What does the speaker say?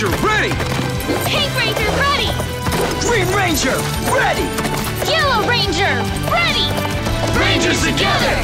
Ranger, ready! Pink Ranger, ready! Green Ranger, ready! Yellow Ranger, ready! Rangers together!